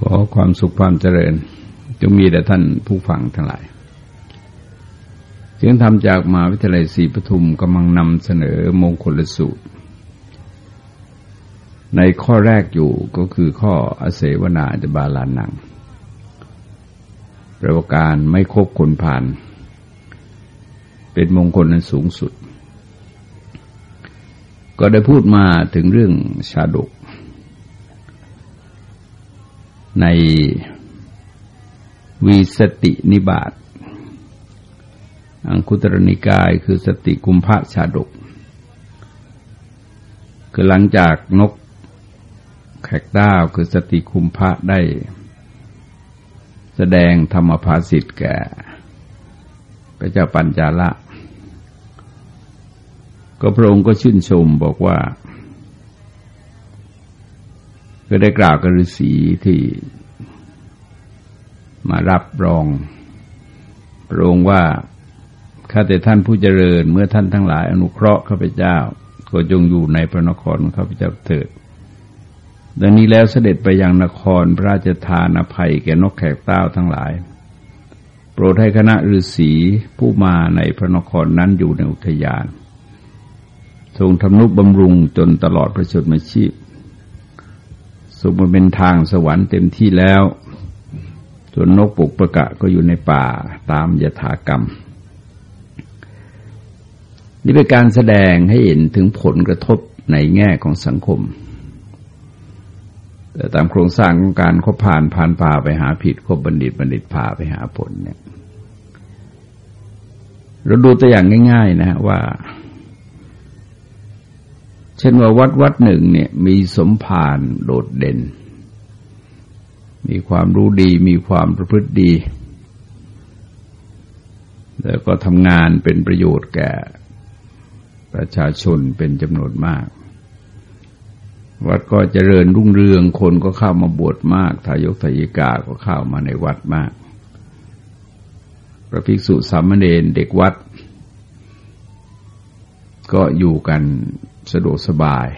ขอความสุขความเจริญจงมีแด่ท่านผู้ฟังทั้งหลาย เสียงธรรมจากมหาวิทยาลัยศรีปทุมกำลังนำเสนอมงคลสูตร ในข้อแรกอยู่ก็คือข้ออเสวนาจบาลานังประการไม่คบคนผ่าน เป็นมงคลนั้นสูงสุด ก็ได้พูดมาถึงเรื่องชาดก ในวีสตินิบาตอังคุตรนิกายคือสติกุมภะชาดก คือหลังจากนกแขกดาวคือสติคุมพระได้ แสดงธรรมภาสิทธิ์แก่ พระเจ้าปัญจาละ ก็พระองค์ก็ชื่นชมบอกว่า ก็ได้กล่าวกับฤาษีที่มารับรองพระองค์ว่าข้าแต่ท่านผู้เจริญ เมื่อท่านทั้งหลายอนุเคราะห์ข้าพเจ้า ก็จงอยู่ในพระนครของข้าพเจ้าเถิด ดังนี้แล้วเสด็จไปยังนครพระราชทานอภัยแก่นกแขกเต้าทั้งหลาย โปรดให้คณะฤาษีผู้มาในพระนครนั้นอยู่ในอุทยาน ทรงทำนุบำรุงจนตลอดพระชนมชีพ สุมาเป็นทางสวรรค์เต็มที่แล้ว ส่วนนกปุกประกะก็อยู่ในป่าตามยถากรรม นี่เป็นการแสดงให้เห็นถึงผลกระทบในแง่ของสังคม แต่ตามโครงสร้างของการคบผ่านผ่านป่าไปหาผิดคบบัณฑิตบัณฑิตพาไปหาผลเนี่ยเราดูตัวอย่างง่าย ๆ นะฮะว่า เช่นว่าวัดวัดหนึ่งเนี่ยมีสมภารโดดเด่น มีความรู้ดีมีความประพฤติดี แล้วก็ทำงานเป็นประโยชน์แก่ประชาชนเป็นจำนวนมาก วัดก็เจริญรุ่งเรืองคนก็เข้ามาบวชมากทายกทายิกาก็เข้ามาในวัดมาก พระภิกษุสามเณรเด็กวัด ก็อยู่กัน สะดวกสบาย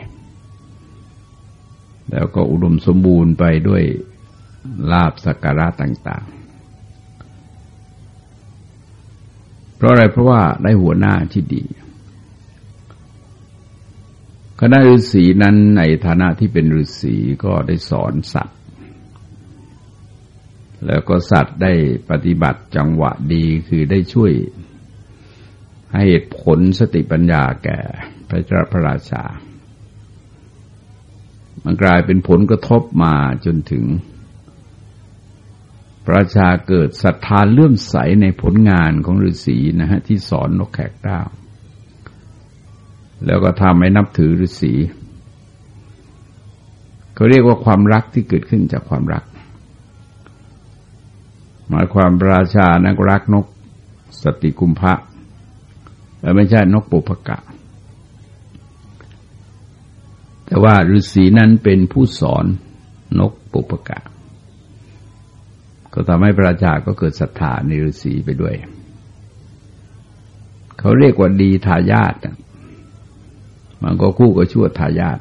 แล้วก็อุดมสมบูรณ์ไปด้วยลาบสักการะต่าง ๆ เพราะอะไรเพราะว่าได้หัวหน้าที่ดี คณะฤาษีนั้นในฐานะที่เป็นฤาษีก็ได้สอนสัตว์ แล้วก็สัตว์ได้ปฏิบัติจังหวะดีคือได้ช่วยให้เหตุผลสติปัญญาแก่ พระเจ้าพระราชา มันกลายเป็นผลกระทบมาจนถึง พระราชาเกิดศรัทธาเลื่อมใสในผลงานของฤาษีนะฮะที่สอนนกแขกดาวแล้วก็ทำให้นับถือฤาษีเขาเรียกว่าความรักที่เกิดขึ้นจากความรัก หมายความราชานักรักนกสติกุมภะแต่ไม่ใช่นกปุพกะ แต่ว่าฤาษีนั้นเป็นผู้สอนนกปุปกะ ก็ทำให้พระราชาก็เกิดศรัทธาในฤาษีไปด้วย เขาเรียกว่าดีทายาทมันก็คู่กับชั่วทายาท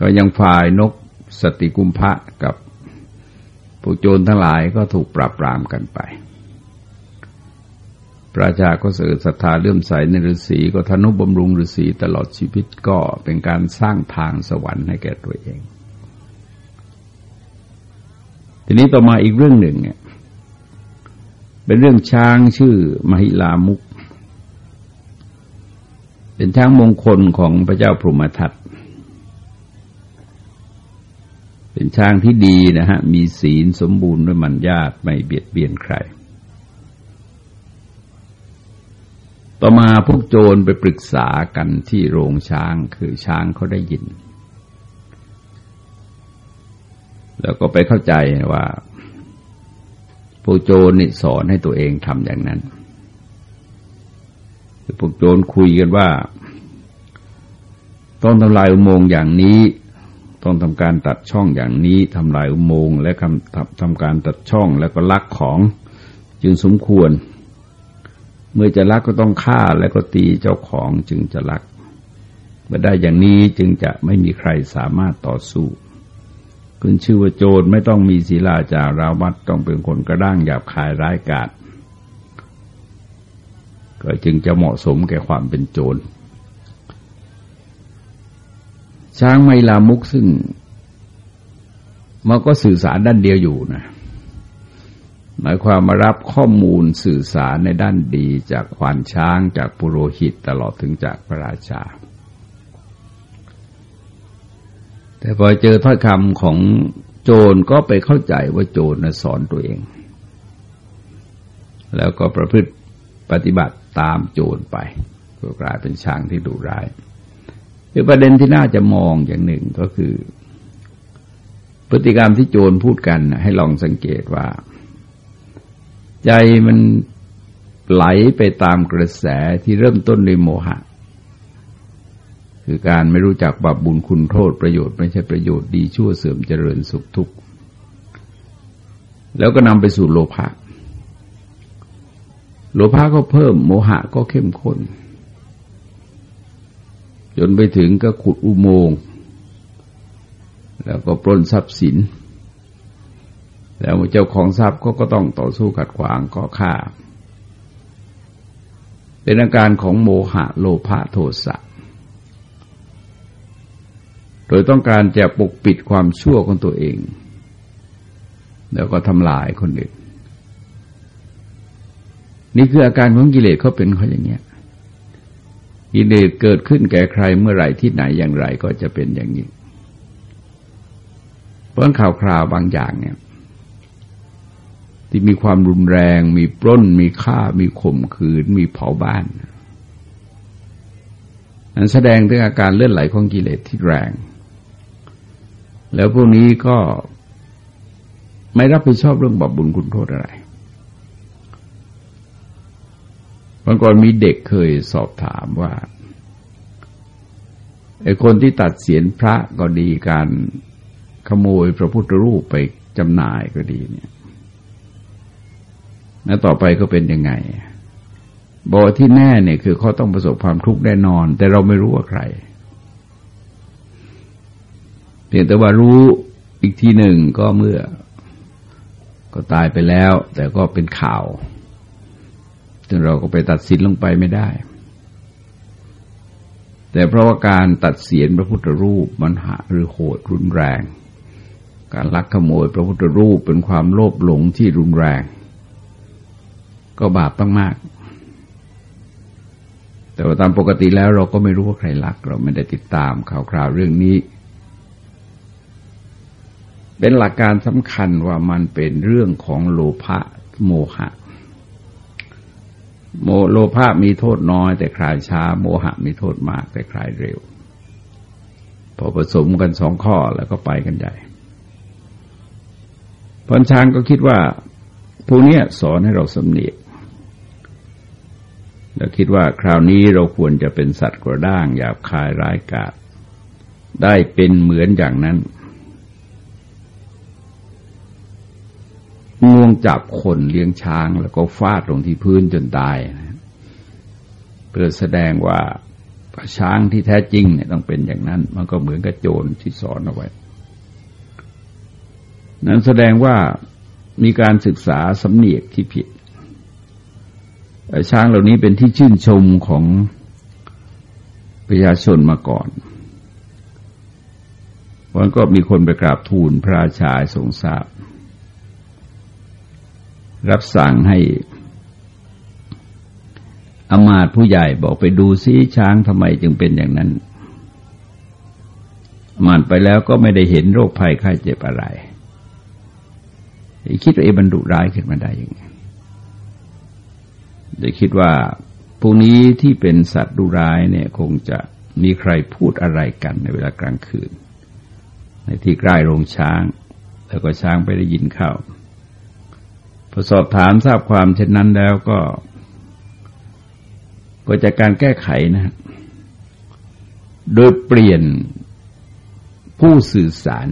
ก็ยังฝ่ายนกสติกุมภะกับผู้โจรทั้งหลายก็ถูกปราบปรามกันไป พระชาก็เสดศรัทธาเลื่อมใสในฤาษีก็ทนุบำรุงฤาษีตลอดชีวิตก็เป็นการสร้างทางสวรรค์ให้แก่ตัวเอง ทีนี้ต่อมาอีกเรื่องหนึ่งเนี่ยเป็นเรื่องช้างชื่อมหิลามุก เป็นช้างมงคลของพระเจ้าพรหมทัตเป็นช้างที่ดีนะฮะ มีศีลสมบูรณ์ด้วยมัญญาตไม่เบียดเบียนใคร ต่อมาพวกโจรไปปรึกษากันที่โรงช้างคือช้างเขาได้ยิน แล้วก็ไปเข้าใจว่าพวกโจรนี่สอนให้ตัวเองทำอย่างนั้นพวกโจรคุยกันว่า ต้องทำลายอุโมงค์อย่างนี้ ต้องทำการตัดช่องอย่างนี้ทำลายอุโมงค์และทำทำการตัดช่องแล้วก็ลักของจึงสมควร เมื่อจะลักก็ต้องฆ่าแล้วก็ตีเจ้าของจึงจะลักมาได้อย่างนี้จึงจะไม่มีใครสามารถต่อสู้คุณชื่อว่าโจรไม่ต้องมีศีลาจาราวัดต้องเป็นคนกระด้างหยาบคายร้ายกาจก็จึงจะเหมาะสมแก่ความเป็นโจร ช้างไมลามุกซึ่ง มันก็สื่อสารด้านเดียวอยู่นะ หมายความมารับข้อมูลสื่อสารในด้านดีจากควานช้างจากปุโรหิตตลอดถึงจากพระราชา แต่พอเจอถ้อยคำของโจรก็ไปเข้าใจว่าโจรนะสอนตัวเอง แล้วก็ประพฤติปฏิบัติตามโจรไปก็กลายเป็นช้างที่ดุร้ายคือประเด็นที่น่าจะมองอย่างหนึ่งก็คือ พฤติกรรมที่โจรพูดกันให้ลองสังเกตว่า ใจมันไหลไปตามกระแสที่เริ่มต้นด้วยโมหะ คือการไม่รู้จักบาปบุญคุณโทษประโยชน์ไม่ใช่ประโยชน์ดีชั่วเสื่อมเจริญสุขทุกข์ แล้วก็นำไปสู่โลภะโลภะก็เพิ่มโมหะก็เข้มข้น จนไปถึงก็ขุดอุโมงค์ แล้วก็ปล้นทรัพย์สิน แล้วเจ้าของทรัพย์ก็ก็ต้องต่อสู้ขัดขวางก็ฆ่า เป็นอาการของโมหะโลภะโทสะ โดยต้องการจะปกปิดความชั่วของตัวเอง แล้วก็ทำลายคนอื่น นี่คืออาการของกิเลสเขาเป็นเขาอย่างเนี้ยกิเลสเกิดขึ้นแก่ใครเมื่อไหร่ที่ไหนอย่างไรก็จะเป็นอย่างนี้เพราะข่าวคราวบางอย่างเนี่ย ที่มีความรุนแรง มีปล้น มีฆ่า มีข่มขืน มีเผาบ้านนั้นแสดงถึงอาการเลือนไหลของกิเลสที่แรง แล้วพวกนี้ก็ไม่รับผิดชอบเรื่องบาปบุญคุณโทษอะไรบางก่อนมีเด็กเคยสอบถามว่าไอ้คนที่ตัดเสียนพระก็ดีการขโมยพระพุทธรูปไปจำหน่ายก็ดีเนี่ย แล้วต่อไปก็เป็นยังไงบอกที่แน่เนี่ยคือเขาต้องประสบความทุกข์แน่นอน แต่เราไม่รู้ว่าใครเพียงแต่ว่ารู้อีกทีหนึ่งก็เมื่อ ก็ตายไปแล้ว แต่ก็เป็นข่าวซึ่งเราก็ไปตัดสินลงไปไม่ได้ แต่เพราะว่าการตัดเสียนพระพุทธรูปมันหาหรือโหดรุนแรง การลักขโมยพระพุทธรูปเป็นความโลภหลงที่รุนแรง ก็บาปมากๆ แต่ว่าตามปกติแล้วเราก็ไม่รู้ว่าใครลัก เราไม่ได้ติดตามข่าวคราวเรื่องนี้ เป็นหลักการสำคัญว่ามันเป็นเรื่องของโลภะโมหะ โมโลภะมีโทษน้อย แต่คลายช้า โมหะมีโทษมาก แต่คลายเร็ว พอผสมกันสองข้อแล้วก็ไปกันใหญ่พนช้างก็คิดว่าพวกนี้สอนให้เราสำเนียก แล้วคิดว่าคราวนี้เราควรจะเป็นสัตว์กระด้างหยาบคายร้ายกาจได้เป็นเหมือนอย่างนั้นงวงจับคนเลี้ยงช้างแล้วก็ฟาดลงที่พื้นจนตายนะเพื่อแสดงว่าช้างที่แท้จริงเนี่ยต้องเป็นอย่างนั้น มันก็เหมือนกับโจรที่สอนเอาไว้ นั้นแสดงว่ามีการศึกษาสำเนียกที่ผิด ช้างเหล่านี้เป็นที่ชื่นชมของประชาชนมาก่อนวันก็มีคนไปกราบทูลพระราชาทรงทราบ รับสั่งให้อมาตผู้ใหญ่บอกไปดูซิช้างทำไมจึงเป็นอย่างนั้นมานไปแล้วก็ไม่ได้เห็นโรคภัยไข้เจ็บอะไร คิดว่าเอบรรดุร้ายขึ้นมาได้ยังไง ได้คิดว่าพวกนี้ที่เป็นสัตว์ดุร้ายเนี่ยคงจะมีใครพูดอะไรกันในเวลากลางคืน ในที่ใกล้โรงช้าง แล้วก็ช้างไปได้ยินเข้าพอสอบถามทราบความเช่นนั้นแล้วก็ ก็จะการแก้ไขนะ โดยเปลี่ยนผู้สื่อสาร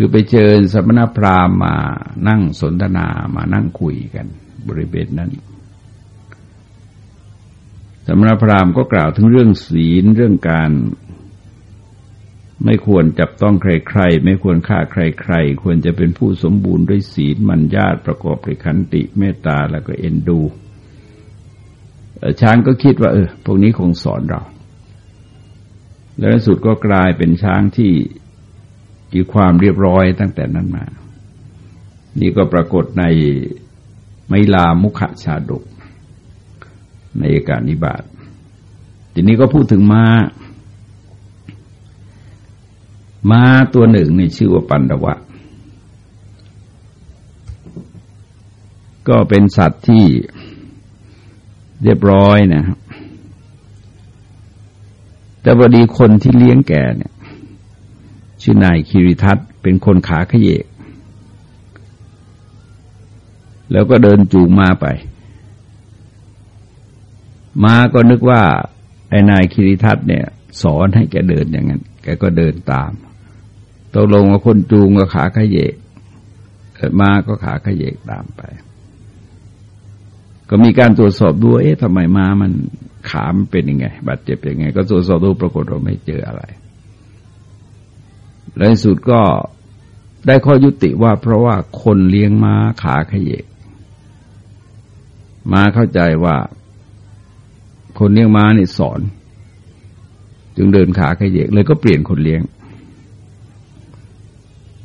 คือไปเชิญสมณพราหมณ์มานั่งสนทนามานั่งคุยกัน บริเวณนั้น สมณพราหมณ์ก็กล่าวถึงเรื่องศีลเรื่องการไม่ควรจับต้องใครๆ ไม่ควรฆ่าใครๆ ควรจะเป็นผู้สมบูรณ์ด้วยศีลมัญญาตประกอบด้วยขันติเมตตาแล้วก็เอ็นดู ช้างก็คิดว่า เออ พวกนี้คงสอนเรา แล้วในสุดก็กลายเป็นช้างที่ มีความเรียบร้อยตั้งแต่นั้นมา นี่ก็ปรากฏในไมลามุขชาดก ในเอกานิบาตทีนี้ก็พูดถึงมา้า ม้าตัวหนึ่งในชื่อว่าปันดวะ ก็เป็นสัตว์ที่เรียบร้อยนะครับแต่พอดีคนที่เลี้ยงแกเนี่ย ชื่อนายคิริทัตเป็นคนขาขยเยก แล้วก็เดินจูงมาไป มาก็นึกว่าไอ้นายคิริทัตเนี่ย สอนให้แกเดินอย่างนั้น แกก็เดินตามตกลงว่าคนจูงก็ขาขยเยกมาก็ขาขยเยกตามไป ก็มีการตรวจสอบดูเอ๊ะทำไมม้ามันขามเป็นยังไงบาดเจ็บยังไง ก็ตรวจสอบดูปรากฏว่าไม่เจออะไร และสุดก็ได้ข้อยุติว่าเพราะว่าคนเลี้ยงม้าขาขยเยกม้าเข้าใจว่า คนเลี้ยงม้านี่สอน จึงเดินขาขยเยกเลยก็เปลี่ยนคนเลี้ยง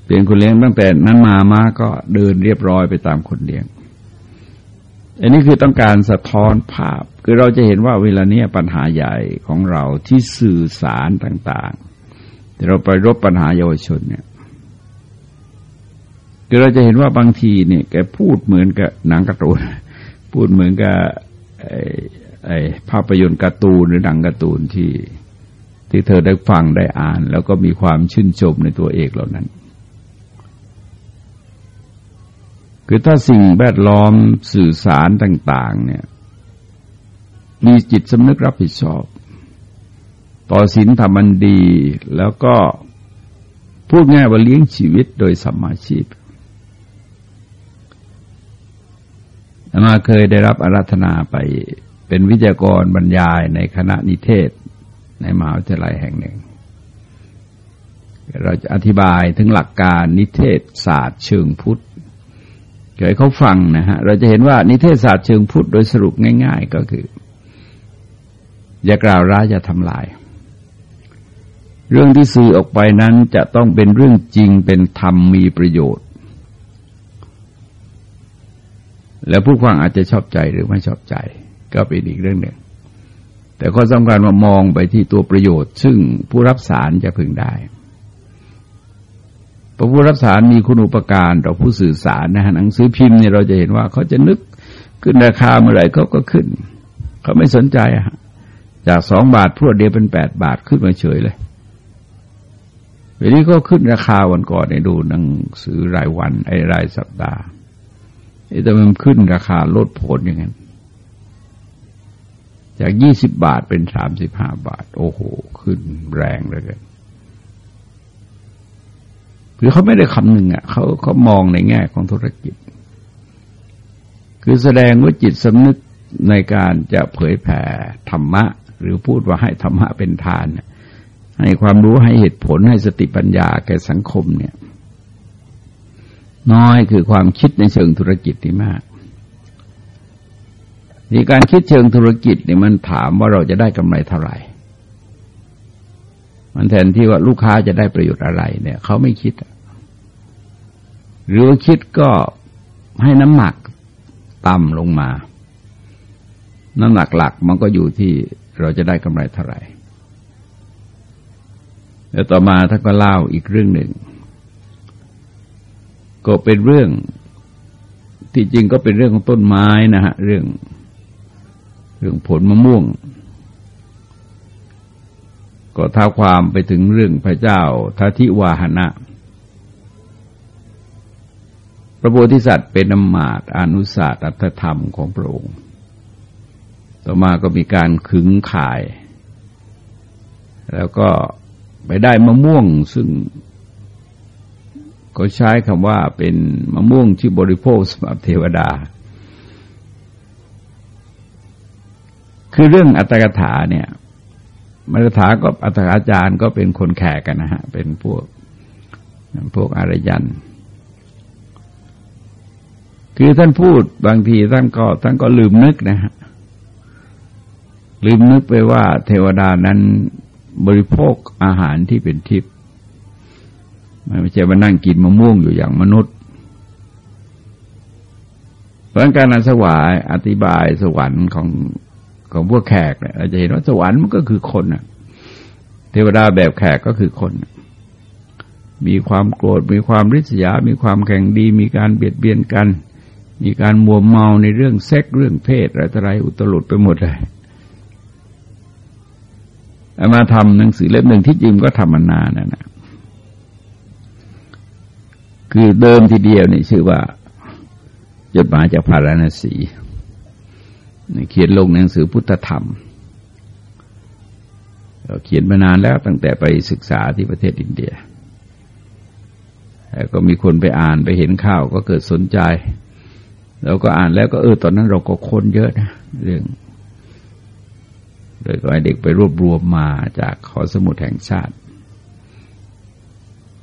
เปลี่ยนคนเลี้ยงตั้งแต่นั้นมาม้าก็เดินเรียบร้อยไปตามคนเลี้ยง อันนี้คือต้องการสะท้อนภาพ คือเราจะเห็นว่าเวลาเนี้ยปัญหาใหญ่ของเราที่สื่อสารต่าง ๆ แต่เราไปรบปัญหาเยาวชนเนี่ยคือเราจะเห็นว่าบางทีเนี่ยแกพูดเหมือนกับหนังการ์ตูน พูดเหมือนกับไอ้ไอ้ภาพยนตร์การ์ตูนหรือหนังการ์ตูนที่ที่เธอได้ฟังได้อ่าน แล้วก็มีความชื่นชมในตัวเอกเหล่านั้น คือถ้าสิ่งแวดล้อมสื่อสารต่าง ๆ เนี่ย มีจิตสำนึกรับผิดชอบ ต่อศีลธรรมันดี แล้วก็พูดง่ายว่าเลี้ยงชีวิตโดยสมมาชีพมาเคยได้รับอาราธนาไปเป็นวิทยากรบรรยายในคณะนิเทศ ในมหาวิทยาลัยแห่งหนึ่ง เราจะอธิบายถึงหลักการนิเทศศาสตร์เชิงพุทธเกิดเขาฟังนะฮะ เราจะเห็นว่านิเทศศาสตร์เชิงพุทธโดยสรุปง่าย ๆ ก็คือ อย่ากล่าวร้ายอย่าทำลาย เรื่องที่สื่อออกไปนั้นจะต้องเป็นเรื่องจริงเป็นธรรมมีประโยชน์ แล้วผู้ฟังอาจจะชอบใจหรือไม่ชอบใจ ก็เป็นอีกเรื่องหนึ่ง แต่ข้อสำคัญว่ามองไปที่ตัวประโยชน์ ซึ่งผู้รับสารจะพึงได้พระผู้รับสารมีคุณอุปการต่อผู้สื่อสารนะฮะหนังสือพิมพ์เนี่ยเราจะเห็นว่าเขาจะนึกขึ้นราคาเมื่อไหร่เขาก็ขึ้น เขาไม่สนใจอะจากสองบาทพวดเดียวเป็นแปดบาทขึ้นมาเฉยเลย วันนี้ก็ขึ้นราคาวันก่อนเนี่ยดูหนังสือรายวัน ไอ้รายสัปดาห์แต่มันขึ้นราคาลดผลอย่างนั้นจากยี่สิบบาทเป็นสามสิบห้าบาท โอ้โห ขึ้นแรงเลยกันคือเขาไม่ได้คำหนึ่งอะเขาเขามองในแง่ของธุรกิจ คือแสดงว่าจิตสำนึกในการจะเผยแผ่ธรรมะ หรือพูดว่าให้ธรรมะเป็นทาน ให้ความรู้ให้เหตุผลให้สติปัญญาแก่สังคมเนี่ย น้อยคือความคิดในเชิงธุรกิจที่มากในการคิดเชิงธุรกิจเนี่ยมันถามว่าเราจะได้กำไรเท่าไหร่ มันแทนที่ว่าลูกค้าจะได้ประโยชน์อะไร เนี่ยเขาไม่คิด หรือคิดก็ให้น้ำหนักต่ำลงมา น้ำหนักหลักมันก็อยู่ที่เราจะได้กำไรเท่าไหร่ แล้วต่อมาท่านก็เล่าอีกเรื่องหนึ่ง ก็เป็นเรื่องที่จริงก็เป็นเรื่องของต้นไม้นะฮะ เรื่อง เรื่องผลมะม่วง ก็ท้าความไปถึงเรื่องพระเจ้าทัติวาหนะ พระโพธิสัตว์เป็นนมาตอนุสาตอัตธรรมของพระองค์ ต่อมาก็มีการขึงข่าย แล้วก็ ไปได้มะม่วงซึ่งก็ใช้คำว่าเป็นมะม่วงที่บริโภคสำหรับเทวดา คือเรื่องอัตถกถาเนี่ยมาตรฐาก็อัตถกาจารย์ก็เป็นคนแขกกันนะฮะ เป็นพวกพวกอารยัน คือท่านพูดบางทีท่านก็ท่านก็ลืมนึกนะฮะลืมนึกไปว่าเทวดานั้น บริโภคอาหารที่เป็นทิพย์ไม่ใช่มานั่งกินมะม่วงอยู่อย่างมนุษย์เพราะการอสวายอธิบายสวรรค์ของของพวกแขกเนี่ยเราจะเห็นว่าสวรรค์มันก็คือคนนะเทวดาแบบแขกก็คือคน มีความโกรธ มีความริษยา มีความแข่งดี มีการเบียดเบียนกัน มีการมัวเมาในเรื่องเซ็กเรื่องเพศอะไรต่ออะไรอุตลุดไปหมดเลย มาทำหนังสือเล่มหนึ่งที่จริงก็ทำมานานนะนะคือเดิมทีเดียวนี่ชื่อว่าจดหมายจากพาราณสีเขียนลงหนังสือพุทธธรรมเขียนมานานแล้วตั้งแต่ไปศึกษาที่ประเทศอินเดียแต่ก็มีคนไปอ่านไปเห็นข่าวก็เกิดสนใจ แล้วก็อ่านแล้วก็เออตอนนั้นเราก็คนเยอะนะเรื่อง โดยก็ให้เด็กไปรวบรวมมาจากขอสมุดแห่งชาติ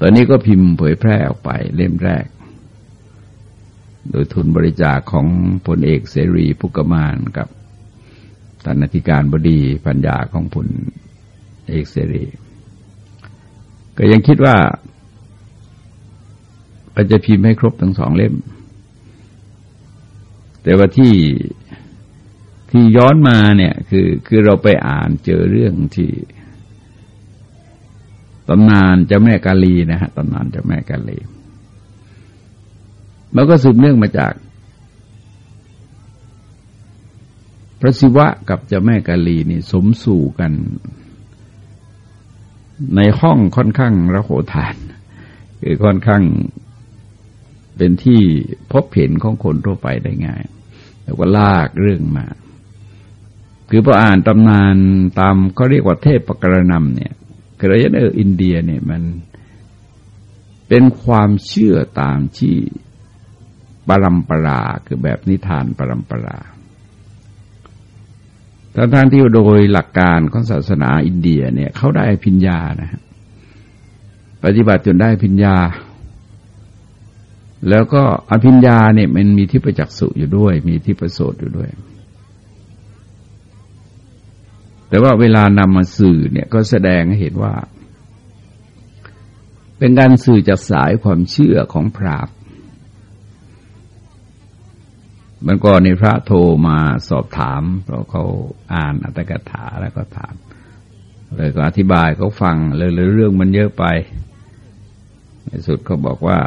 ตอนนี้ก็พิมพ์เผยแพร่ออกไปเล่มแรก โดยทุนบริจาคของพลเอกเสรีพุกมานกับท่านอธิการบดีปัญญาของพลเอกเสรี ก็ยังคิดว่าก็จะพิมพ์ให้ครบทั้งสองเล่ม แต่ว่าที่ ที่ย้อนมาเนี่ยคือคือเราไปอ่านเจอเรื่องที่ตำนานเจ้าแม่กาลีนะฮะตำนานเจ้าแม่กาลีมันก็สืบเนื่องมาจาก พระศิวะกับเจ้าแม่กาลีนี่สมสู่กัน ในห้องค่อนข้างระโหฐานคือค่อนข้างเป็นที่พบเห็นของคนทั่วไปได้ง่าย แล้วก็ลากเรื่องมา คือพออ่านตำนานตามเขาเรียกว่าเทพปกรณำเนี่ยกระยะเอออินเดียเนี่ยมันเป็นความเชื่อตามที่ปรัมปราคือแบบนิทานปรัมปราทั้งทที่โดยหลักการของศาสนาอินเดียเนี่ยเขาได้พิญญานะฮะปฏิบัติจนได้พิญญา แล้วก็อภิญญาเนี่ยมันมีที่ประจักษ์สุอยู่ด้วย มีที่ประโสดอยู่ด้วย แต่ว่าเวลานำมาสื่อเนี่ยก็แสดงให้เห็นว่า เป็นการสื่อจากสายความเชื่อของพราหมณ์มันก่อนในพระโทรมาสอบถาม เพราะเขาอ่านอัตถกถาแล้วก็ถาม เลยก็อธิบายเขาฟังเลยเรื่องมันเยอะไป ในสุดเขาบอกว่า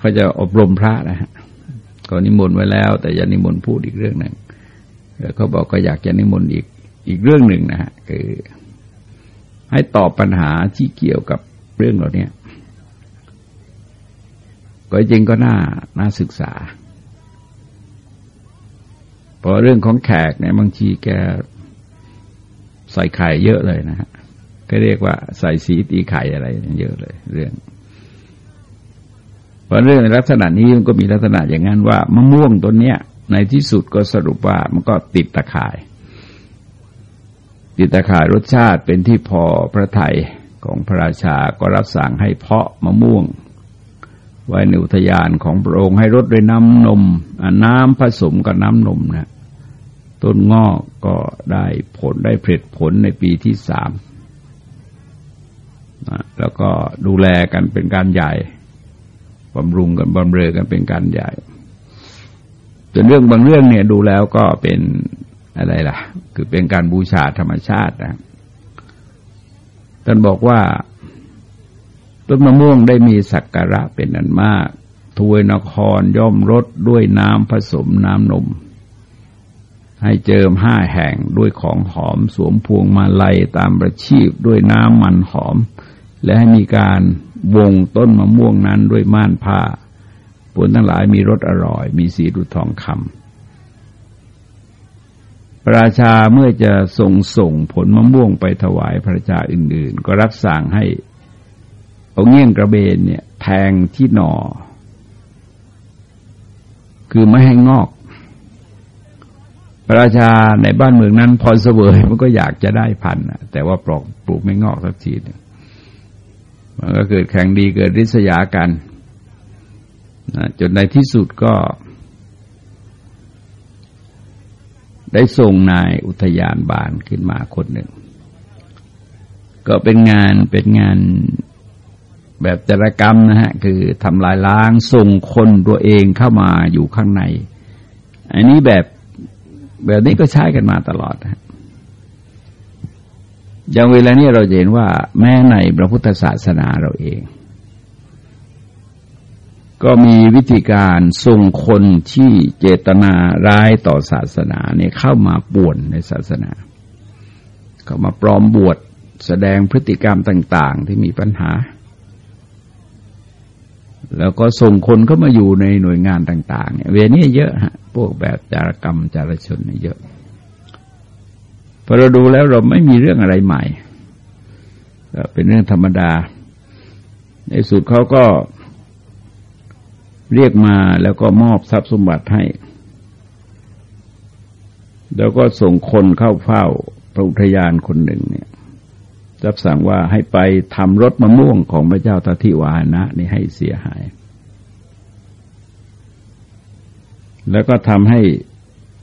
เขาจะอบรมพระนะฮะก็นิมนต์ไว้แล้ว แต่อย่านิมนต์พูดอีกเรื่องหนึ่ง เขาบอกก็อยากจะนิมนต์อีกอีกเรื่องหนึ่งนะฮะคือให้ตอบปัญหาที่เกี่ยวกับเรื่องเหล่านี้ก็จริงก็น่าน่าศึกษาพราะเรื่องของแขกเนี่ยบางทีแกใส่ไข่เยอะเลยนะฮะก็เรียกว่าใส่สีตีไข่อะไรเยอะเลย เรื่องเพราะเรื่องในลักษณะนี้มันก็มีลักษณะอย่างนั้นว่ามะม่วงต้นเนี้ย ในที่สุดก็สรุปว่ามันก็ติดตะข่าย ติดตะข่ายรสชาติเป็นที่พอพระไทยของพระราชาก็รับสั่งให้เพาะมะม่วง ไว้ในอุทยานของพระองค์ให้รดด้วยน้ำนมน้ำผสมกับน้ำนมนะต้นงอกก็ได้ผลได้ผลผลในปีที่สามแล้วก็ดูแลกันเป็นการใหญ่บำรุงกันบำเรอกันเป็นการใหญ่ ส่วนเรื่องบางเรื่องเนี่ยดูแล้วก็เป็นอะไรล่ะ คือเป็นการบูชาธรรมชาตินะท่านบอกว่าต้นมะม่วงได้มีสักการะเป็นอันมากทวยนครย่อมรดด้วยน้ำผสมน้ำนม ให้เจิมห้าแห่งด้วยของหอมสวมพวงมาลัยตามประชีพด้วยน้ำมันหอม และให้มีการวงต้นมะม่วงนั้นด้วยม่านผ้า ผลทั้งหลายมีรสอร่อย มีสีดุจทองคำประราชาเมื่อจะส่งส่งผลมะม่วงไปถวายพระชาอื่น ๆ ก็รับสั่งให้เอาเงี้ยงกระเบนเนี่ยแทงที่หนอ คือไม่ให้งอกไประราชาในบ้านเมืองนั้นพอเสวยมันก็อยากจะได้พันธุ์แต่ว่าปลอกปลูกไม่งอกสักทีมันก็เกิดแข่งดีเกิดริษยากัน นะจนในที่สุดก็ ได้ส่งนายอุทยานบานขึ้นมาคนหนึ่ง ก็เป็นงานเป็นงานแบบจารกรรมนะฮะ คือทำลายล้างส่งคนตัวเองเข้ามาอยู่ข้างใน อันนี้แบบแบบนี้ก็ใช้กันมาตลอดนะอย่างเวลานี้เราเห็นว่าแม้ในพระพุทธศาสนาเราเอง ก็มีวิธีการส่งคนที่เจตนาร้ายต่อศาสนาเนี่ยเข้ามาป่วนในศาสนา เข้ามาปลอมบวชแสดงพฤติกรรมต่าง ๆ ที่มีปัญหา แล้วก็ส่งคนเข้ามาอยู่ในหน่วยงานต่าง ๆ เนี่ยเวนี้เยอะฮะพวกแบบจารกรรมจารชนเนี่ยเยอะพอเราดูแล้วเราไม่มีเรื่องอะไรใหม่เป็นเรื่องธรรมดา ในสุดเขาก็ เรียกมาแล้วก็มอบทรัพย์สมบัติให้ แล้วก็ส่งคนเข้าเฝ้าพระอุทยานคนหนึ่งเนี่ยรับสั่งว่าให้ไปทำรถมะม่วงของพระเจ้าตาทิวานะนี่ให้เสียหาย แล้วก็ทำให้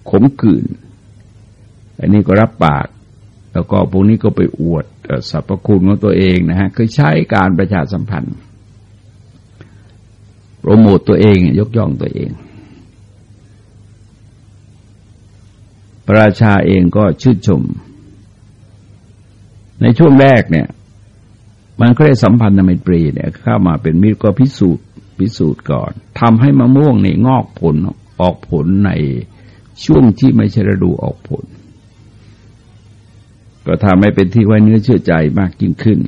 ขมขื่น อันนี้ก็รับปาก แล้วก็พวกนี้ก็ไปอวดสรรพคุณของตัวเองนะฮะคือใช้การประชาสัมพันธ์ โปรโมตตัวเอง ยกย่องตัวเองประราชาเองก็ชื่นชม ในช่วงแรกเนี่ย มันก็ได้สัมพันธ์ในปรีเนี่ย เข้ามาเป็นมิตรก็พิสูจน์พิสูจน์ก่อนทำให้มะม่วงนี่งอกผลออกผลในช่วงที่ไม่ใช่ฤดูออกผล ก็ทำให้เป็นที่ไว้เนื้อเชื่อใจมากยิ่งขึ้น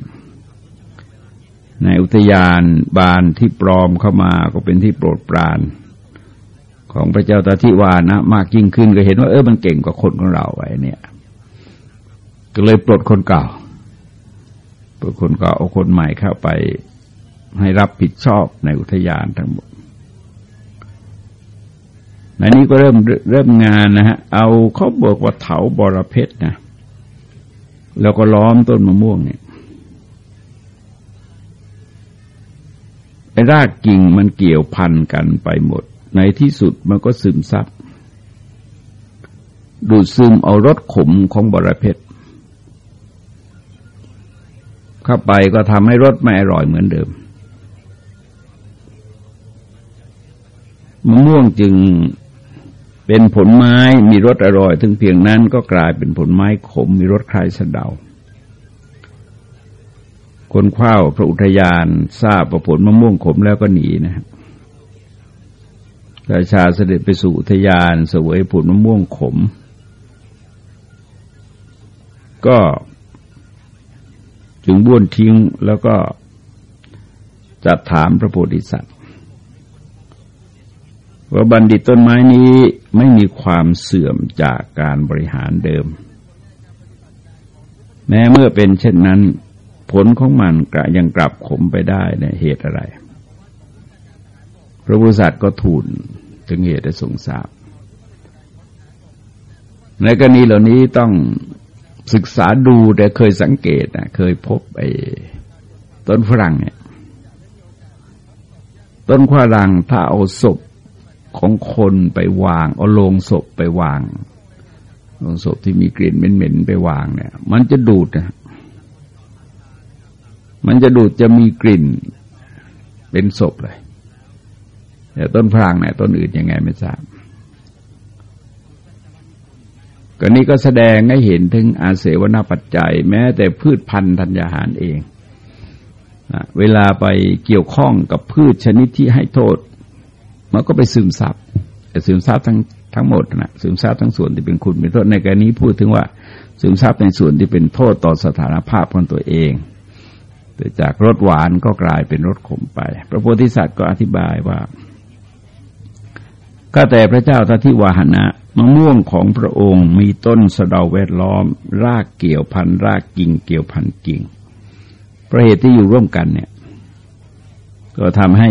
ในอุทยานบานที่ปลอมเข้ามาก็เป็นที่โปรดปรานของพระเจ้าตาทิวานะ มากยิ่งขึ้นก็เห็นว่าเออมันเก่งกว่าคนของเราไว้เนี่ย ก็เลยปลดคนเก่าปลดคนเก่าเอาคนใหม่เข้าไป ให้รับผิดชอบในอุทยานทั้งหมดในนี้ก็เริ่มเริ่มงานนะฮะ เอาเขาบอกว่าเถาบรเพชรนะ แล้วก็ล้อมต้นมะม่วงเนี่ย ไอ้รากกิ่งมันเกี่ยวพันกันไปหมด ในที่สุดมันก็ซึมซับดูดซึมเอารสขมของบรเพชรเข้าไปก็ทำให้รสไม่อร่อยเหมือนเดิมมะม่วงจึงเป็นผลไม้มีรสอร่อย ถึงเพียงนั้นก็กลายเป็นผลไม้ขมมีรสคล้ายสะเดา คนข้าวพระอุทยานทราบประผลมะม่วงขมแล้วก็หนีนะครับราชาเสด็จไปสู่อุทยานสวยผลมะม่วงขม ก็จึงบ้วนทิ้งแล้วก็จัดถามพระโพธิสัตว์ ว่าบัณฑิตต้นไม้นี้ไม่มีความเสื่อมจากการบริหารเดิม แม้เมื่อเป็นเช่นนั้น ผลของมันกะยังกลับขมไปได้ในเหตุอะไร พระพุทธศาสก็ทูลถึงเหตุได้สงสารในกรณีเหล่านี้ต้องศึกษาดูแต่เคยสังเกตนะเคยพบไอ้ต้นฝรั่งเนี่ยต้นฝรั่งถ้าเอาศพของคนไปวาง เอาโลงศพไปวางโลงศพที่มีกลิ่นเหม็นๆไปวางเนี่ย มันจะดูดนะ มันจะดูดจะมีกลิ่นเป็นศพเลยแต่ต้นพรางเนี่ยต้นอื่นยังไงไม่ทราบก็นี้ก็แสดงให้เห็นถึงอาเสวนปัจจัย แม้แต่พืชพันธุ์ธัญญาหารเองเวลาไปเกี่ยวข้องกับพืชชนิดที่ให้โทษ มันก็ไปซึมซับซึมซับทั้งทั้งหมดนะซึมซับทั้งส่วนที่เป็นคุณเป็นโทษในกรณีพูดถึงว่าซึมซับในส่วนที่เป็นโทษต่อสถานภาพของตัวเอง แต่จากรสหวานก็กลายเป็นรสขมไป พระโพธิสัตว์ก็อธิบายว่า ก็แต่พระเจ้าทัติวาหนะมะม่วงของพระองค์มีต้นสะเดาแวดล้อม รากเกี่ยวพันรากกิ่งเกี่ยวพันกิ่งประเหตุที่อยู่ร่วมกันเนี่ย ก็ทำให้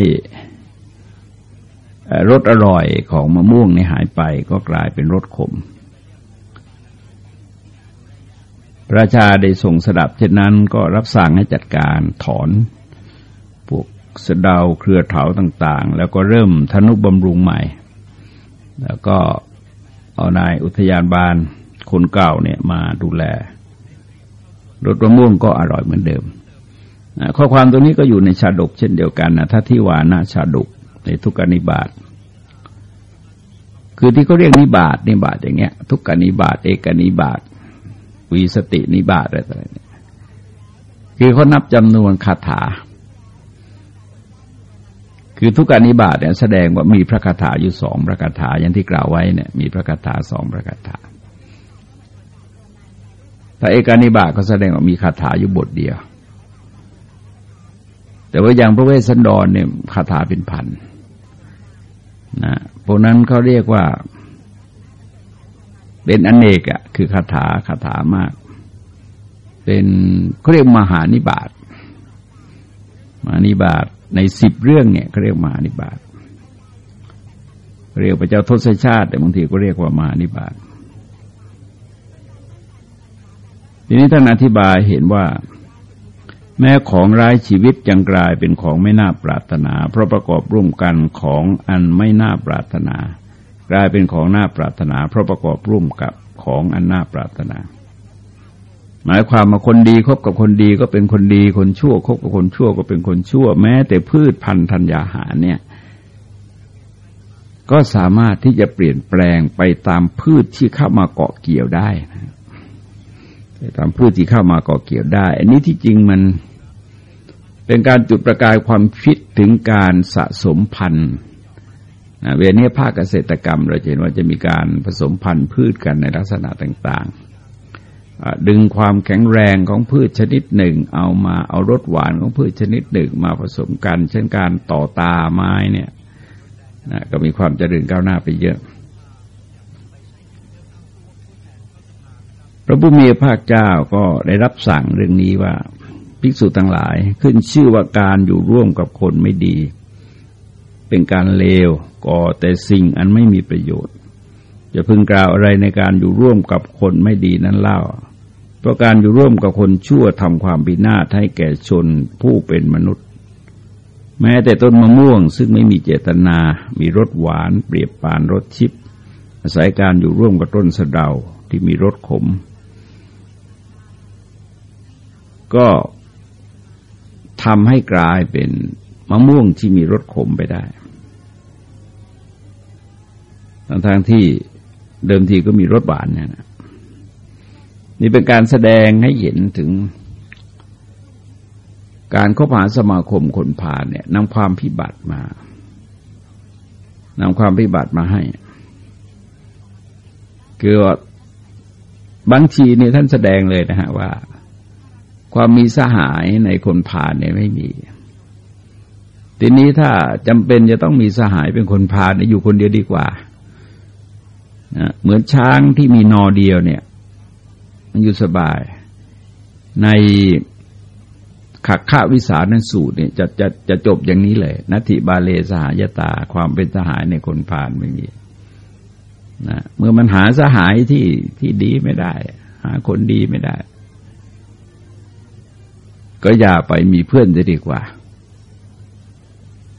รสอร่อยของมะม่วงในหายไปก็กลายเป็นรสขม ราชาได้ส่งสดับเช่นนั้นก็รับสั่งให้จัดการถอนพวกสดาเครือเถาต่างๆ แล้วก็เริ่มธนุบำรุงใหม่ แล้วก็เอานายอุทยานบาลคนเก่าเนี่ยมาดูแลรถมะม่วงก็อร่อยเหมือนเดิม ข้อความตรงนี้ก็อยู่ในชาดกเช่นเดียวกันนะถ้าที่วานะชาดกในทุกกนิบาตคือที่เขาเรียกนิบาตนิบาตอย่างเงี้ย ทุกกนิบาตเอกนิบาต วีสตินิบาตอะไรต่างๆเนี่ยคือเขานับจำนวนคาถา คือทุกการนิบาตเนี่ยแสดงว่ามีพระคาถาอยู่สองพระคาถาอย่างที่กล่าวไว้เนี่ยมีพระคาถาสองพระคาถาถ้าเอกานิบาตก็แสดงว่ามีคาถาอยู่บทเดียว แต่ว่าอย่างพระเวสสันดรเนี่ยคาถาเป็นพันนะพวกนั้นเขาเรียกว่า เป็นอนเนกอะคือคาถาคาถามาก เป็นเขาเรียกมหานิบาตมหานิบาตในสิบเรื่องเนี่ยเขาเรียกมหานิบาตเรียกพระเจ้าทศชาติ แต่บางทีก็เรียกว่ามหานิบาตทีนี้ท่านอธิบายเห็นว่า แม้ของร้ายชีวิตยังกลายเป็นของไม่น่าปรารถนา เพราะประกอบร่วมกันของอันไม่น่าปรารถนา กลายเป็นของน่าปรารถนา เพราะประกอบร่วมกับของอันน่าปรารถนา หมายความว่าคนดีคบกับคนดีก็เป็นคนดีคนชั่วคบกับคนชั่วก็เป็นคนชั่ว แม้แต่พืชพันธุ์ธัญญาหารเนี่ย ก็สามารถที่จะเปลี่ยนแปลงไปตามพืชที่เข้ามาเกาะเกี่ยวได้นะตามพืชที่เข้ามาเก่อเกี่ยวได้ อันนี้ที่จริงมันเป็นการจุดประกายความคิดถึงการสะสมพันธุ์ เวลานี้ภาคเกษตรกรรมเราเห็นว่าจะมีการผสมพันธุ์พืชกันในลักษณะต่างๆ ดึงความแข็งแรงของพืชชนิดหนึ่ง เอามาเอารสหวานของพืชชนิดหนึ่งมาผสมกัน เช่นการต่อตาไม้เนี่ยก็มีความเจริญก้าวหน้าไปเยอะ พระผู้มีพระเจ้าก็ได้รับสั่งเรื่องนี้ว่า ภิกษุทั้งหลายขึ้นชื่อว่าการอยู่ร่วมกับคนไม่ดี เป็นการเลวก่อแต่สิ่งอันไม่มีประโยชน์ จะพึงกล่าวอะไรในการอยู่ร่วมกับคนไม่ดีนั้นเล่า เพราะการอยู่ร่วมกับคนชั่วทำความบินาศให้แก่ชนผู้เป็นมนุษย์ แม้แต่ต้นมะม่วงซึ่งไม่มีเจตนา มีรสหวานเปรียบปานรสชิบอาศัยการอยู่ร่วมกับต้นสะเดาที่มีรสขม ก็ทำให้กลายเป็นมะม่วงที่มีรสขมไปได้ ทางที่เดิมทีก็มีรสหวานเนี่ยนะนี่เป็นการแสดงให้เห็นถึง การเข้าหาสมาคมคนผ่านเนี่ยนำความพิบัติมานำความพิบัติมาให้ คือบางทีนี่ท่านแสดงเลยนะฮะว่า ความมีสหายในคนผ่านเนี่ยไม่มีทีนี้ถ้าจำเป็นจะต้องมีสหายเป็นคนผ่านอยู่คนเดียวดีกว่า นะเหมือนช้างที่มีนอเดียวเนี่ย มันอยู่สบาย ในขักข้าวิสานันสูตรเนี่ยจะจะจะจบอย่างนี้เลยนัตถิบาเลสหายตา ความเป็นสหายในคนผ่านไม่มีนะเมื่อมันหาสหายที่ที่ดีไม่ได้ หาคนดีไม่ได้ ก็อย่าไปมีเพื่อนจะดีกว่า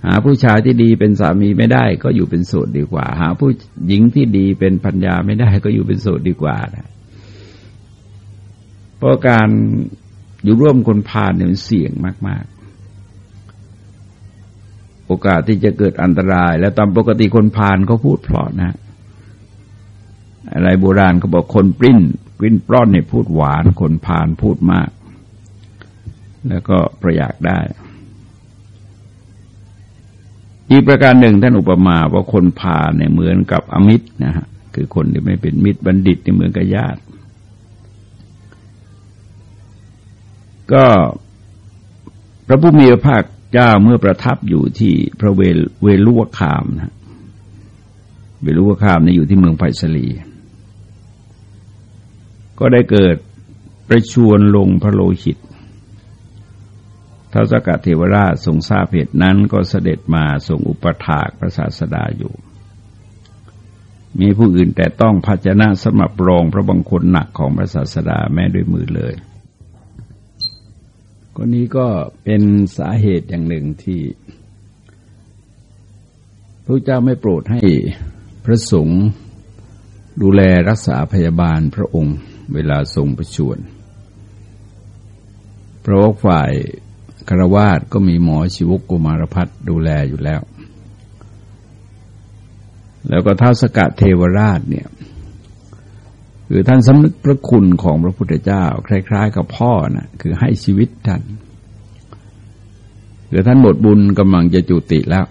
หาผู้ชายที่ดีเป็นสามีไม่ได้ก็อยู่เป็นโสดดีกว่า หาผู้หญิงที่ดีเป็นพัญญาไม่ได้ก็อยู่เป็นโสดดีกว่านะเพราะการอยู่ร่วมคนพาลเนี่ยมันเสี่ยงมาก ๆ โอกาสที่จะเกิดอันตราย แล้วตามปกติคนพาลเขาพูดเพลาะนะ อะไรโบราณเขาบอกคนปริ้นปริ้นปล้อนเนี่ยพูดหวานคนพาลพูดมาก แล้วก็ประหยัดได้ อีกประการหนึ่งท่านอุปมาว่าคนพาเนี่ยเหมือนกับอมิตรนะฮะคือคนที่ไม่เป็นมิตรบัณฑิตนี่เหมือนกับญาติ ก็พระผู้มีพระภาคเจ้าเมื่อประทับอยู่ที่พระเวลเวลุวคามนะเวลุวคามนี่อยู่ที่เมืองไผ่สลี ก็ได้เกิดประชวนลงพระโลหิต ท้าสกัดเทวราชทรงทราบเหตุนั้นก็เสด็จมาทรงอุปถากพระศาสดาอยู่ มีผู้อื่นแต่ต้องภาชนะสมับรองพระบังคนหนักของพระศาสดาแม้ด้วยมือเลยก็นี้ก็เป็นสาเหตุอย่างหนึ่งที่พระเจ้าไม่โปรดให้พระสงฆ์ดูแลรักษาพยาบาลพระองค์เวลาทรงประชวรเพราะว่าฝ่าย คารวาสก็มีหมอชีวกกุมารพัฒดูแลอยู่แล้ว แล้วก็ท้าสกัดเทวราชเนี่ยคือท่านสำนึกพระคุณของพระพุทธเจ้า คล้าย ๆ กับพ่อนะคือให้ชีวิตท่านคือท่านหมดบุญกำลังจะจุติแล้ว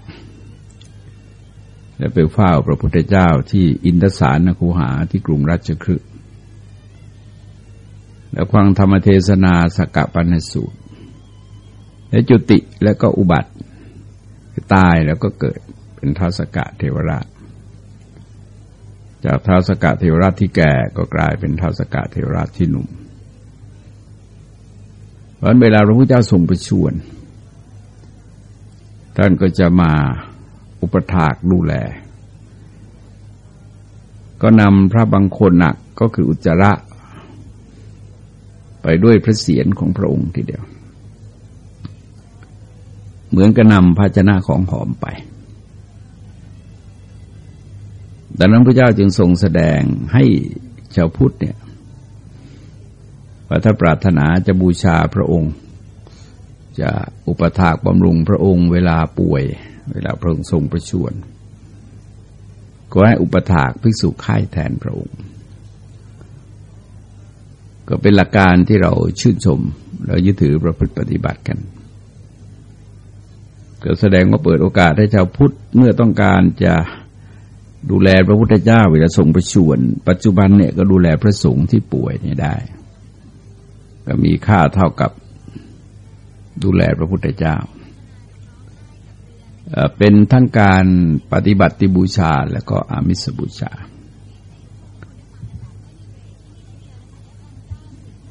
และไปเฝ้าพระพุทธเจ้าที่อินทสารนคูหาที่กรุงราชคฤห์แล้วฟังธรรมเทศนาสกปันสูตร และจุติแล้วก็อุบัติตายแล้วก็เกิดเป็นท้าสกะเทวราช จากท้าสกะเทวราชที่แก่ก็กลายเป็นท้าสกะเทวราชที่หนุ่มเพราะเวลาพระพุทธเจ้าทรงประชวรท่านก็จะมาอุปถากดูแล ก็นำพระบางคนหนักก็คืออุจจาระ ไปด้วยพระเศียรของพระองค์ทีเดียว เหมือนกับนำภาชนะของหอมไป ดังนั้นพระเจ้าจึงทรงแสดงให้ชาวพุทธเนี่ยว่าถ้าปรารถนาจะบูชาพระองค์ จะอุปถากบำรุงพระองค์เวลาป่วย เวลาพระองค์ทรงประชวรก็ให้อุปถากภิกษุค่ายแทนพระองค์ ก็เป็นหลักการที่เราชื่นชม เรายึดถือประพฤติปฏิบัติกัน ก็แสดงว่าเปิดโอกาสให้ชาวพุทธเมื่อต้องการจะดูแลพระพุทธเจ้าเวลาทรงประชวรปัจจุบันเนี่ยก็ดูแลพระสงฆ์ที่ป่วยนี่ได้ ก็มีค่าเท่ากับดูแลพระพุทธเจ้า เป็นทั้งการปฏิบัติบูชาและก็อามิสบูชา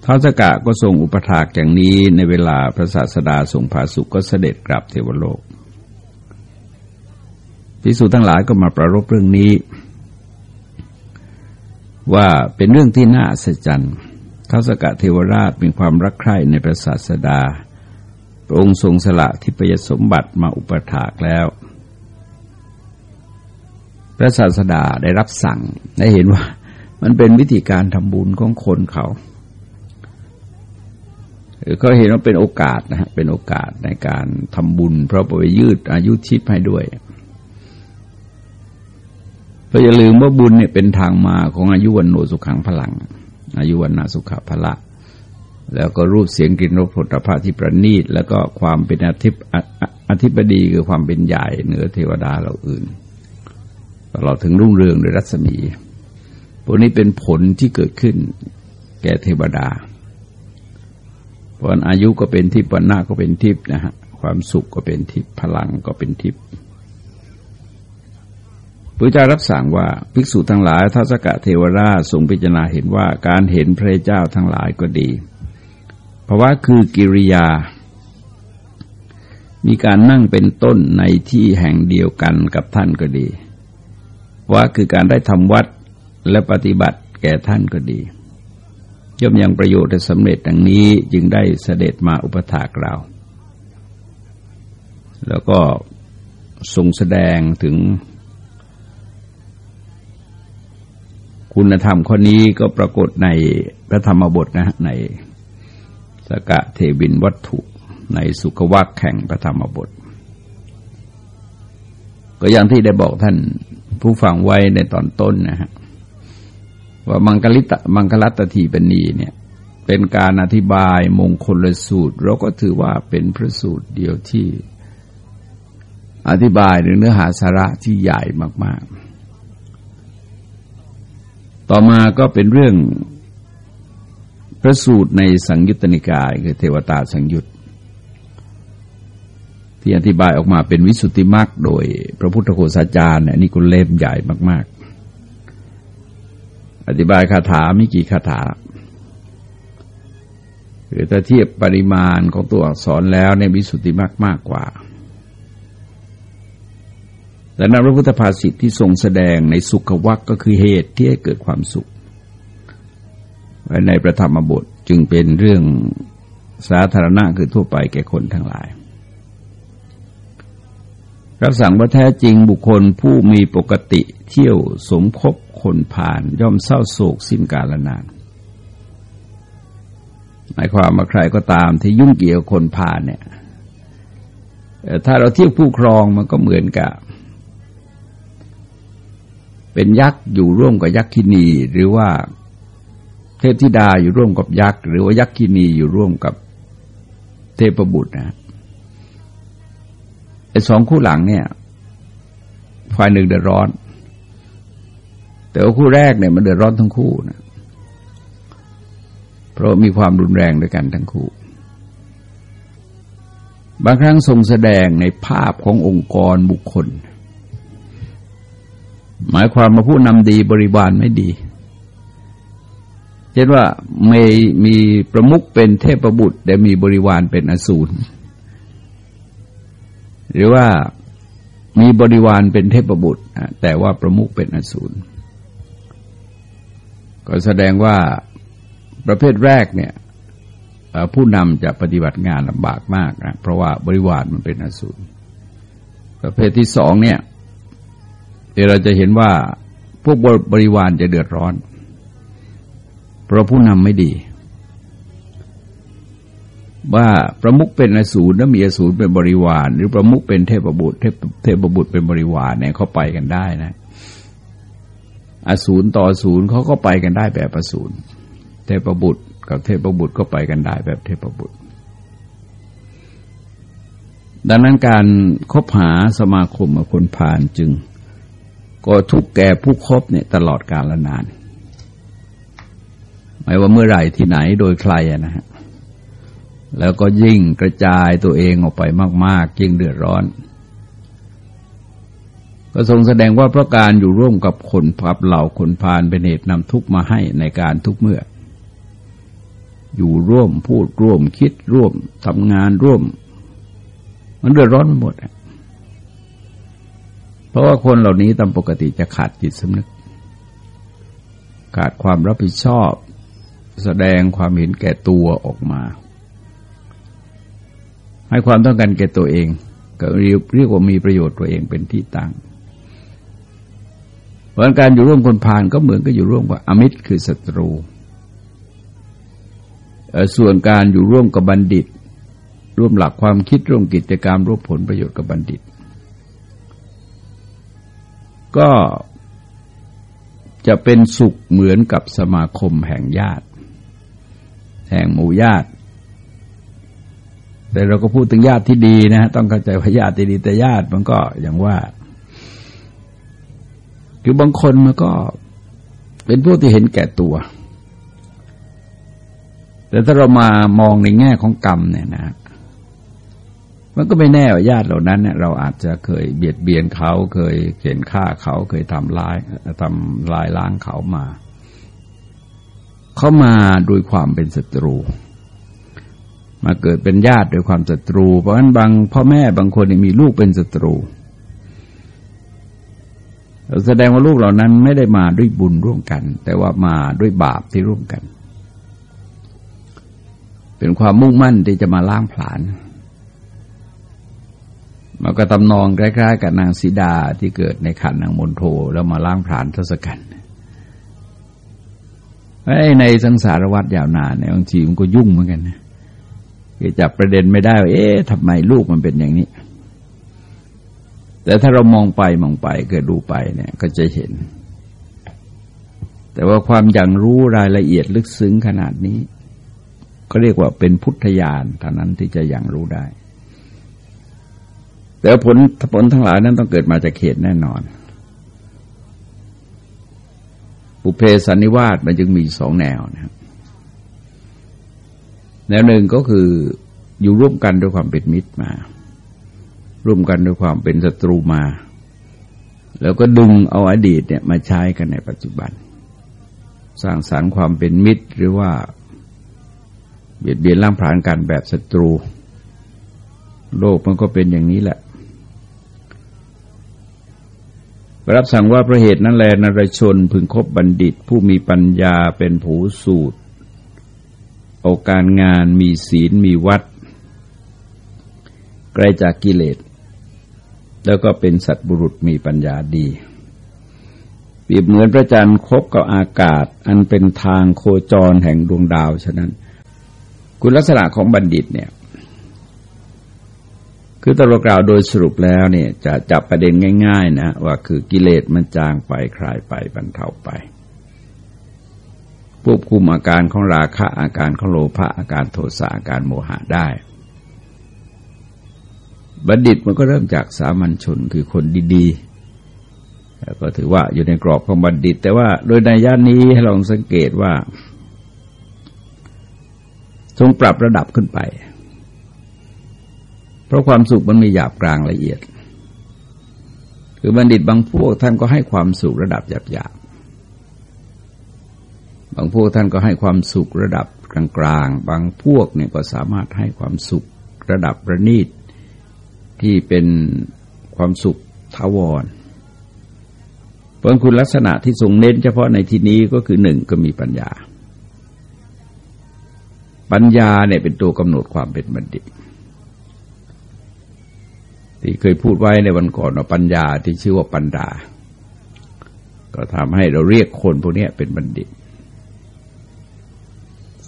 ท้าวสกะก็ทรงอุปถากอย่างนี้ในเวลาพระศาสดาทรงพาสุก็เสด็จกลับเทวโลกพิสูจทั้งหลายก็มาประรบเรื่องนี้ ว่าเป็นเรื่องที่น่าอัศจรรย์ท้าวสกะเทวราชมีความรักใคร่ในพระศาสดาระองค์ทรงสละทิพยสมบัติมาอุปถากแล้วพระศาสดาได้รับสั่งได้เห็นว่า มันเป็นวิธีการทำบุญของคนเขา เขาเห็นว่าเป็นโอกาสนะฮะเป็นโอกาสในการทำบุญ เพราะไปยืดอายุชีพให้ด้วยเพราะอย่าลืมว่าบุญเนี่ยเป็นทางมาของอายุวันโนสุขังพลัง อายุวันนาสุขพละ แล้วก็รูปเสียงกลิ่นรสผลิภัณฑ์ที่ประณีต แล้วก็ความเป็นอธิอธิบดีคือความเป็นใหญ่เหนือเทวดาเราอื่นตลอดถึงรุ่งเรืองโดยรัศมีพวกนี้เป็นผลที่เกิดขึ้นแก่เทวดา เพราะอายุก็เป็นทิพย์วันหน้าก็เป็นทิพย์นะฮะความสุขก็เป็นทิพย์พลังก็เป็นทิพย์พระเจ้ารับสั่งว่าภิกษุทั้งหลายทัศกะเทวราชทรงพิจารณาเห็นว่าการเห็นพระเจ้าทั้งหลายก็ดีภาวะคือกิริยา มีการนั่งเป็นต้นในที่แห่งเดียวกันกับท่านก็ดี ว่าคือการได้ทำวัดและปฏิบัติแก่ท่านก็ดี ย่อมยังประโยชน์สำเร็จดังนี้จึงได้เสด็จมาอุปถากเรา แล้วก็ทรงแสดงถึง คุณธรรมข้อนี้ก็ปรากฏในพระธรรมบทนะในสกะเทวินวัตถุในสุขวักแข่งพระธรรมบท ก็อย่างที่ได้บอกท่านผู้ฟังไว้ในตอนต้นนะฮะ ว่ามังกลิตมังคลัตทีปณีเนี่ยเป็นการอธิบายมงคลสูตร เราก็ถือว่าเป็นพระสูตรเดียวที่ อธิบายหรือเนื้อหาสาระที่ใหญ่มาก ๆ ต่อมาก็เป็นเรื่องพระสูตรในสังยุตตนิกายคือเทวตาสังยุตที่อธิบายออกมาเป็นวิสุทธิมรรคโดย พระพุทธโฆษาจารย์เนี่ยนี่ก็เล่มใหญ่มาก ๆ อธิบายคาถาไม่กี่คาถาหรือถ้าเทียบปริมาณของตัวอักษรแล้วในวิสุทธิมรรคมากกว่าแต่นั้นพระพุทธภาษิตที่ทรงแสดงในสุขวักก็คือเหตุที่ให้เกิดความสุข ไว้ในประธรรมบทจึงเป็นเรื่องสาธารณะคือทั่วไปแก่คนทั้งหลาย รับสั่งว่าแท้จริงบุคคลผู้มีปกติเที่ยวสมคบคนผ่าน ย่อมเศร้าโศกสิ้นกาลนาน หมายความว่าใครก็ตามที่ยุ่งเกี่ยวคนผ่านเนี่ยถ้าเราเทียบผู้ครองมันก็เหมือนกับ เป็นยักษ์อยู่ร่วมกับยักษ์คินี หรือว่าเทพธิดาอยู่ร่วมกับยักษ์ หรือว่ายักษ์คินีอยู่ร่วมกับเทพบุตรนะ ไอ้สองคู่หลังเนี่ยฝ่ายหนึ่งเดือดร้อน แต่ว่าคู่แรกเนี่ยมันเดือดร้อนทั้งคู่นะเพราะมีความรุนแรงด้วยกันทั้งคู่ บางครั้งทรงแสดงในภาพขององค์กรบุคคล หมายความมาผู้นำดีบริบาลไม่ดีเช่นว่าไม่มีประมุขเป็นเทพบุตรแต่มีบริวารเป็นอสูร หรือว่ามีบริวารเป็นเทพบุตร แต่ว่าประมุขเป็นอสูรก็แสดงว่าประเภทแรกเนี่ยผู้นำจะปฏิบัติงานลำบากมากนะเพราะว่าบริวารมันเป็นอสูรประเภทที่สองเนี่ยเราจะเห็นว่าพวกบริวารจะเดือดร้อน เพราะผู้นำไม่ดี ว่าประมุขเป็นอสูรแล้วมีอสูรเป็นบริวาร หรือประมุขเป็นเทพบุตรเทพเทพบุตรเป็นบริวารเนี่ยเขาไปกันได้นะอสูรต่ออสูรเขาก็ไปกันได้แบบอสูรเทพบุตรกับเทพบุตรก็ไปกันได้แบบเทพบุตร ดังนั้นการคบหาสมาคมกับคนผ่านจึง ก็ทุกแก่ผู้คบเนี่ยตลอดกาลนาน หมายว่าเมื่อไหร่ที่ไหนโดยใครนะฮะ แล้วก็ยิ่งกระจายตัวเองออกไปมาก ๆ ยิ่งเดือดร้อน ก็ทรงแสดงว่าเพราะการอยู่ร่วมกับคนพับเหล่าคนพานเป็นเหตุนำทุกมาให้ในการทุกเมื่อ อยู่ร่วมพูดร่วมคิดร่วมทำงานร่วม มันเดือดร้อนหมดเพราะว่าคนเหล่านี้ตามปกติจะขาดจิตสำนึก ขาดความรับผิดชอบ แสดงความเห็นแก่ตัวออกมา ให้ความต้องการแก่ตัวเอง ก็เรียกว่ามีประโยชน์ตัวเองเป็นที่ตั้งเพราะการอยู่ร่วมคนพาลก็เหมือนกับอยู่ร่วมกับอมิตรคือศัตรู ส่วนการอยู่ร่วมกับบัณฑิต ร่วมหลักความคิดร่วมกิจกรรมร่วมผลประโยชน์กับบัณฑิต ก็จะเป็นสุขเหมือนกับสมาคมแห่งญาติ แห่งหมู่ญาติ แต่เราก็พูดถึงญาติที่ดีนะต้องเข้าใจว่าญาติดีแต่ญาติมันก็อย่างว่า คือบางคนมันก็เป็นพวกที่เห็นแก่ตัว แต่ถ้าเรามามองในแง่ของกรรมเนี่ยนะมันก็ไม่แน่ว่าญาติเหล่านั้นเนี่ยเราอาจจะเคยเบียดเบียนเขาเคยเขียนฆ่าเขาเคยทำร้ายทำลายล้างเขามา เขามาโดยความเป็นศัตรู มาเกิดเป็นญาติโดยความศัตรู เพราะฉะนั้นบางพ่อแม่บางคนมีลูกเป็นศัตรู แสดงว่าลูกเหล่านั้นไม่ได้มาด้วยบุญร่วมกัน แต่ว่ามาด้วยบาปที่ร่วมกัน เป็นความมุ่งมั่นที่จะมาล้างผลาญมันก็ตำนองคล้ายๆกับนางสีดาที่เกิดในขันนางมนโทแล้วมาล้างผลาญทศกัณฐ์ในสังสารวัฏยาวนานเนี่ยบางทีมันก็ยุ่งเหมือนกันนะ คือจับประเด็นไม่ได้ว่าเอ๊ะทำไมลูกมันเป็นอย่างนี้ แต่ถ้าเรามองไปมองไปเกิดดูไปเนี่ยก็จะเห็น แต่ว่าความอย่างรู้รายละเอียดลึกซึ้งขนาดนี้ ก็เรียกว่าเป็นพุทธญาณเท่านั้นที่จะอย่างรู้ได้ แต่ผลผลทั้งหลายนั้นต้องเกิดมาจากเขตแน่นอนปุเพสันนิวาสมันจึงมีสองแนวนะครับ แนวหนึ่งก็คืออยู่ร่วมกันด้วยความเป็นมิตรมา ร่วมกันด้วยความเป็นศัตรูมา แล้วก็ดึงเอาอดีตเนี่ยมาใช้กันในปัจจุบัน สร้างสารรค์ความเป็นมิตรหรือว่าเบียดเบียนล่างผลาญกันแบบศัตรู โลกมันก็เป็นอย่างนี้แหละรับสั่งว่าพระเหตุนั้นแลนรชนพึงคบบัณฑิต ผู้มีปัญญาเป็นผูสูตร โอการงานมีศีลมีวัดไกลจากกิเลส แล้วก็เป็นสัตบุรุษมีปัญญาดีเปรียบเหมือนพระจันทร์คบกับอากาศ อันเป็นทางโคจรแห่งดวงดาวฉะนั้น คุณลักษณะของบัณฑิตเนี่ย คือตลกล่าวโดยสรุปแล้วเนี่ย จะจับประเด็นง่าย ๆ นะ ว่าคือกิเลสมันจางไปคลายไปบรรเทาไป ควบคุมอาการของราคะอาการของโลภะอาการโทสะอาการโมหะได้ บัณฑิตมันก็เริ่มจากสามัญชนคือคนดีๆแล้วก็ถือว่าอยู่ในกรอบของบัณฑิต แต่ว่าโดยในย่านนี้ให้ลองสังเกตว่า ทรงปรับระดับขึ้นไป เพราะความสุขมันมีหยาบกลางละเอียด คือบัณฑิตบางพวกท่านก็ให้ความสุขระดับหยาบ บางพวกท่านก็ให้ความสุขระดับกลางกลางบางพวกเนี่ยก็สามารถให้ความสุขระดับประณีตที่เป็นความสุขทาวรเพราะคุณลักษณะที่ทรงเน้นเฉพาะในที่นี้ก็คือหนึ่งก็มีปัญญา ปัญญาเนี่ยเป็นตัวกำหนดความเป็นบัณฑิต ที่เคยพูดไว้ในวันก่อนว่าปัญญาที่ชื่อว่าปัญดา ก็ทำให้เราเรียกคนพวกนี้เป็นบัณฑิต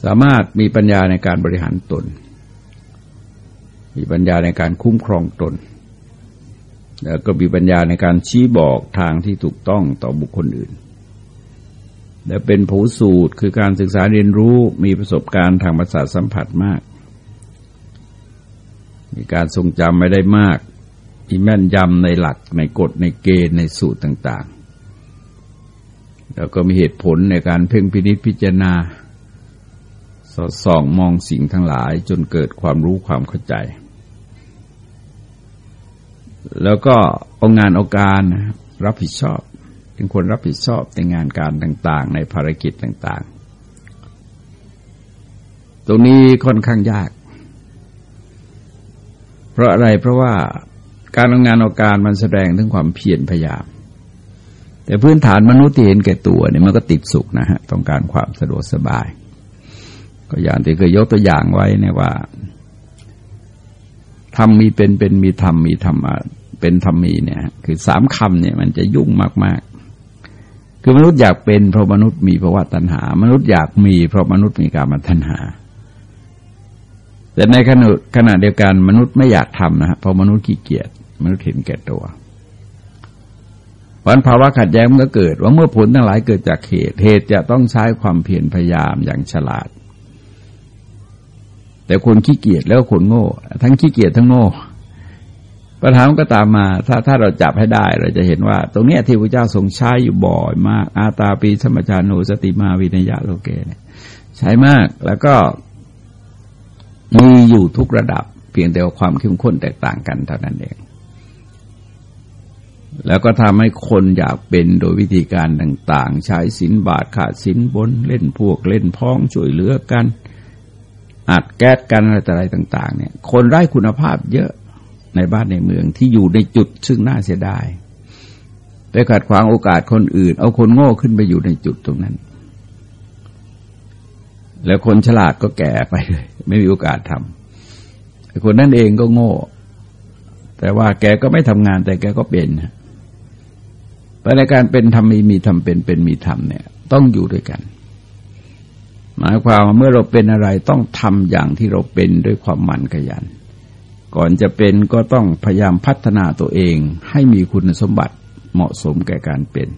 สามารถมีปัญญาในการบริหารตน มีปัญญาในการคุ้มครองตน แล้วก็มีปัญญาในการชี้บอกทางที่ถูกต้องต่อบุคคลอื่น และเป็นผูสูตรคือการศึกษาเรียนรู้มีประสบการณ์ทางประสาทสัมผัสมาก มีการทรงจำไม่ได้มาก มีแม่นยำในหลักในกฎในเกณฑ์ในสูตรต่าง ๆ แล้วก็มีเหตุผลในการเพ่งพินิจพิจารณา สอดส่องมองสิ่งทั้งหลายจนเกิดความรู้ความเข้าใจ แล้วก็เอางานเอาการรับผิดชอบ เป็นคนรับผิดชอบในงานการต่าง ๆ ในภารกิจต่าง ๆ ตรงนี้ค่อนข้างยาก เพราะอะไรเพราะว่าการทำงานอาการมันแสดงถึงความเพียรพยายาม แต่พื้นฐานมนุษย์ที่เห็นแก่ตัวเนี่ยมันก็ติดสุขนะฮะต้องการความสะดวกสบาย ก็อย่างที่เคยยกตัวอย่างไว้เนี่ยว่าทำมีเป็นเป็นมีธรรมมีธรรมเป็นธรรมมีเนี่ย คือสามคำเนี่ย มันจะยุ่งมาก ๆ คือมนุษย์อยากเป็นเพราะมนุษย์มีภาวะตัณหา มนุษย์อยากมีเพราะมนุษย์มีการมาตัณหา แต่ในขณะขณะเดียวกันมนุษย์ไม่อยากทำนะฮะเพราะมนุษย์ขี้เกียจมนุษย์เห็นแก่ตัววันภาวะขัดแย้งมันก็เกิด ว่าเมื่อผลทั้งหลายเกิดจากเหตุเหตุจะต้องใช้ความเพียรพยายามอย่างฉลาด แต่คนขี้เกียจแล้วคนโง่ ทั้งขี้เกียจทั้งโง่ปัญหาก็ตามมา ถ้าถ้าเราจับให้ได้ เราจะเห็นว่า ตรงนี้ที่พระเจ้าทรงใช้อยู่บ่อยมาก อาตาปีสมจานุสติมาวินยะโลเกเนี่ยใช้มากแล้วก็มีอยู่ทุกระดับ เพียงแต่ความเข้มข้นแตกต่างกันเท่านั้นเอง แล้วก็ทำให้คนอยากเป็นโดยวิธีการต่าง ๆ ใช้สินบาทขาดสินบนเล่นพวกเล่นพ้องช่วยเหลือกัน อัดแก๊สกันอะไรอะไรต่าง ๆ เนี่ย คนไร้คุณภาพเยอะในบ้านในเมืองที่อยู่ในจุดซึ่งน่าเสียดายไปขัดขวางโอกาสคนอื่น เอาคนโง่ขึ้นไปอยู่ในจุดตรงนั้น แล้วคนฉลาดก็แก่ไปเลย ไม่มีโอกาสทำคนนั่นเองก็โง่ แต่ว่าแกก็ไม่ทำงานแต่แกก็เป็นเพราะในการเป็นธรรมีมีธรรมเป็นเป็นมีธรรมเนี่ย ต้องอยู่ด้วยกัน หมายความว่าเมื่อเราเป็นอะไรต้องทำอย่างที่เราเป็นด้วยความหมั่นขยัน ก่อนจะเป็นก็ต้องพยายามพัฒนาตัวเองให้มีคุณสมบัติเหมาะสมแก่การเป็น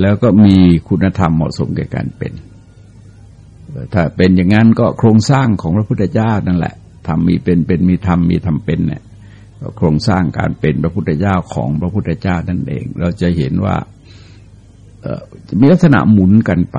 แล้วก็มีคุณธรรมเหมาะสมแก่การเป็น ถ้าเป็นอย่างนั้นก็โครงสร้างของพระพุทธเจ้านั่นแหละทำมีเป็นเป็นมีธรรมมีธรรมเป็นเนี่ยโครงสร้างการเป็นพระพุทธเจ้าของพระพุทธเจ้านั่นเอง เราจะเห็นว่ามีลักษณะหมุนกันไป